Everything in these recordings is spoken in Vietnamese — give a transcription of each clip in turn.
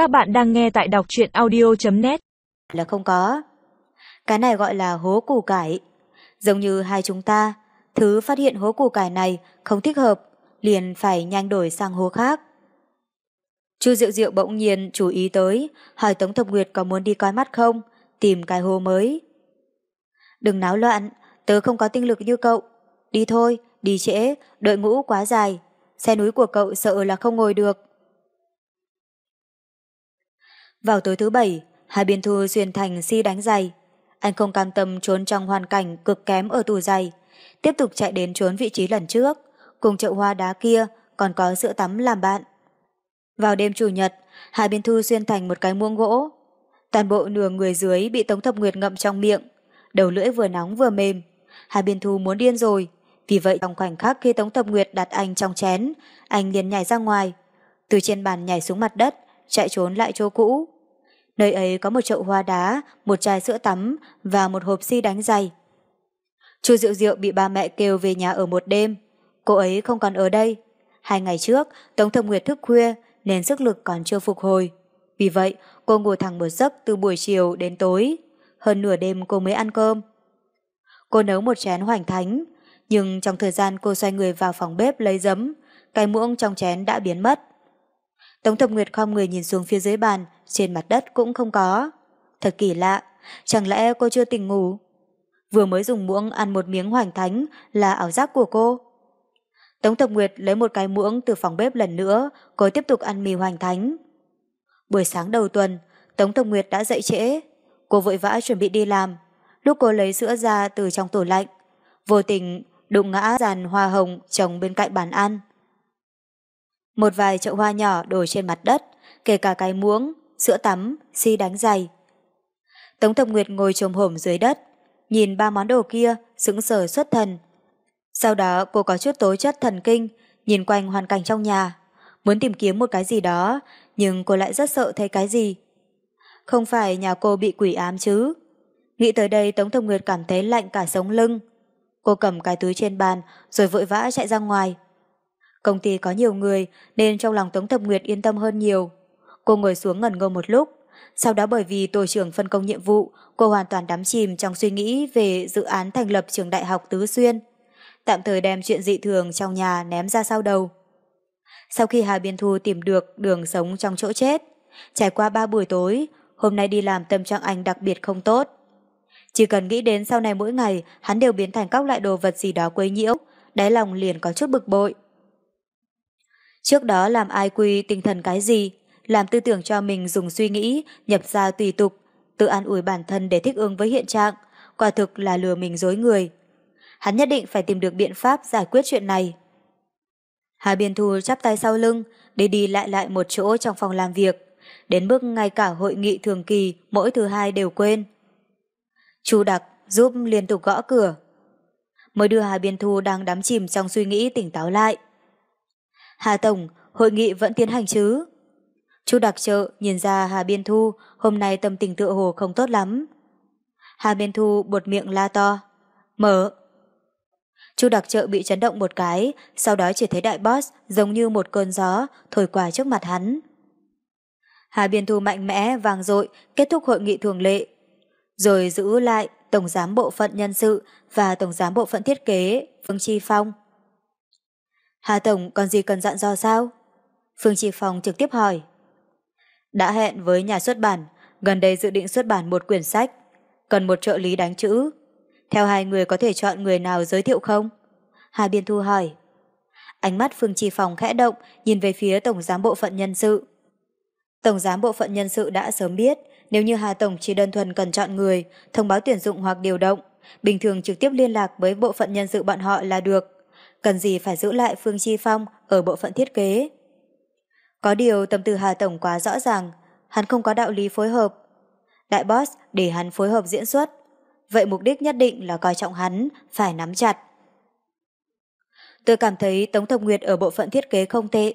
Các bạn đang nghe tại đọc truyện audio.net Là không có. Cái này gọi là hố củ cải. Giống như hai chúng ta, thứ phát hiện hố củ cải này không thích hợp, liền phải nhanh đổi sang hố khác. Chu Diệu Diệu bỗng nhiên chú ý tới, hỏi Tống Thập Nguyệt có muốn đi coi mắt không, tìm cái hố mới. Đừng náo loạn, tớ không có tinh lực như cậu. Đi thôi, đi trễ, đợi ngũ quá dài. Xe núi của cậu sợ là không ngồi được. Vào tối thứ bảy, hai biên thư xuyên thành si đánh giày. Anh không cam tâm trốn trong hoàn cảnh cực kém ở tù giày, tiếp tục chạy đến trốn vị trí lần trước, cùng chậu hoa đá kia còn có sữa tắm làm bạn. Vào đêm chủ nhật, hai biên thư xuyên thành một cái muông gỗ. Toàn bộ nửa người dưới bị Tống Thập Nguyệt ngậm trong miệng, đầu lưỡi vừa nóng vừa mềm. Hai biên thư muốn điên rồi, vì vậy trong khoảnh khắc khi Tống Thập Nguyệt đặt anh trong chén, anh liền nhảy ra ngoài, từ trên bàn nhảy xuống mặt đất, chạy trốn lại chỗ cũ. Nơi ấy có một chậu hoa đá, một chai sữa tắm và một hộp xi đánh giày. Chu Diệu Diệu bị ba mẹ kêu về nhà ở một đêm. Cô ấy không còn ở đây. Hai ngày trước, Tống Thập Nguyệt thức khuya nên sức lực còn chưa phục hồi. Vì vậy, cô ngủ thẳng một giấc từ buổi chiều đến tối. Hơn nửa đêm cô mới ăn cơm. Cô nấu một chén hoành thánh, nhưng trong thời gian cô xoay người vào phòng bếp lấy giấm, cái muỗng trong chén đã biến mất. Tống Thập Nguyệt khom người nhìn xuống phía dưới bàn, trên mặt đất cũng không có. Thật kỳ lạ, chẳng lẽ cô chưa tỉnh ngủ? Vừa mới dùng muỗng ăn một miếng hoành thánh là ảo giác của cô. Tống Thập Nguyệt lấy một cái muỗng từ phòng bếp lần nữa, cô tiếp tục ăn mì hoành thánh. Buổi sáng đầu tuần, Tống Thập Nguyệt đã dậy trễ. Cô vội vã chuẩn bị đi làm. Lúc cô lấy sữa ra từ trong tủ lạnh, vô tình đụng ngã dàn hoa hồng trồng bên cạnh bàn ăn. Một vài chậu hoa nhỏ đổ trên mặt đất, kể cả cái muỗng, sữa tắm, xi đánh giày. Tống Thập Nguyệt ngồi trồm hổm dưới đất, nhìn ba món đồ kia, sững sờ xuất thần. Sau đó cô có chút tố chất thần kinh, nhìn quanh hoàn cảnh trong nhà, muốn tìm kiếm một cái gì đó, nhưng cô lại rất sợ thấy cái gì. Không phải nhà cô bị quỷ ám chứ. Nghĩ tới đây Tống Thập Nguyệt cảm thấy lạnh cả sống lưng. Cô cầm cái túi trên bàn rồi vội vã chạy ra ngoài. Công ty có nhiều người nên trong lòng Tống Thập Nguyệt yên tâm hơn nhiều. Cô ngồi xuống ngẩn ngơ một lúc, sau đó bởi vì tổ trưởng phân công nhiệm vụ, cô hoàn toàn đắm chìm trong suy nghĩ về dự án thành lập trường đại học Tứ Xuyên. Tạm thời đem chuyện dị thường trong nhà ném ra sau đầu. Sau khi Hà Biên Thu tìm được đường sống trong chỗ chết, trải qua ba buổi tối, hôm nay đi làm tâm trạng anh đặc biệt không tốt. Chỉ cần nghĩ đến sau này mỗi ngày hắn đều biến thành các loại đồ vật gì đó quấy nhiễu, đáy lòng liền có chút bực bội. Trước đó làm ai quy tinh thần cái gì, làm tư tưởng cho mình dùng suy nghĩ, nhập ra tùy tục, tự an ủi bản thân để thích ứng với hiện trạng, quả thực là lừa mình dối người. Hắn nhất định phải tìm được biện pháp giải quyết chuyện này. Hà Biên Thu chắp tay sau lưng, đi đi lại lại một chỗ trong phòng làm việc, đến mức ngay cả hội nghị thường kỳ mỗi thứ hai đều quên. Chu Đặc giúp liên tục gõ cửa. Mới đưa Hà Biên Thu đang đắm chìm trong suy nghĩ tỉnh táo lại. Hà Tổng, hội nghị vẫn tiến hành chứ? Chu đặc trợ nhìn ra Hà Biên Thu hôm nay tâm tình tựa hồ không tốt lắm. Hà Biên Thu bột miệng la to. Mở. Chu đặc trợ bị chấn động một cái, sau đó chỉ thấy đại boss giống như một cơn gió thổi qua trước mặt hắn. Hà Biên Thu mạnh mẽ, vang dội kết thúc hội nghị thường lệ. Rồi giữ lại Tổng giám bộ phận nhân sự và Tổng giám bộ phận thiết kế Vương Chi Phong. Hà Tổng còn gì cần dặn dò sao? Phương Chi Phong trực tiếp hỏi. Đã hẹn với nhà xuất bản, gần đây dự định xuất bản một quyển sách, cần một trợ lý đánh chữ. Theo hai người có thể chọn người nào giới thiệu không? Hà Biên Thu hỏi. Ánh mắt Phương Chi Phong khẽ động, nhìn về phía Tổng giám bộ phận nhân sự. Tổng giám bộ phận nhân sự đã sớm biết, nếu như Hà Tổng chỉ đơn thuần cần chọn người, thông báo tuyển dụng hoặc điều động, bình thường trực tiếp liên lạc với bộ phận nhân sự bọn họ là được cần gì phải giữ lại Phương Chi Phong ở bộ phận thiết kế. Có điều tâm tư Hà Tổng quá rõ ràng, hắn không có đạo lý phối hợp. Đại boss để hắn phối hợp diễn xuất, vậy mục đích nhất định là coi trọng hắn, phải nắm chặt. Tôi cảm thấy Tống Thập Nguyệt ở bộ phận thiết kế không tệ.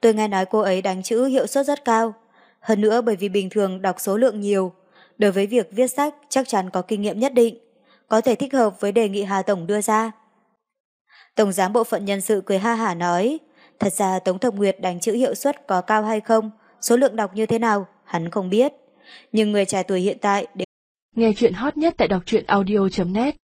Tôi nghe nói cô ấy đánh chữ hiệu suất rất cao. Hơn nữa bởi vì bình thường đọc số lượng nhiều, đối với việc viết sách chắc chắn có kinh nghiệm nhất định, có thể thích hợp với đề nghị Hà Tổng đưa ra. Tổng giám bộ phận nhân sự cười ha hả nói, thật ra Tống Thập Nguyệt đánh chữ hiệu suất có cao hay không, số lượng đọc như thế nào, hắn không biết. Nhưng người trẻ tuổi hiện tại đều Nghe chuyện hot nhất tại đọc truyện audio.net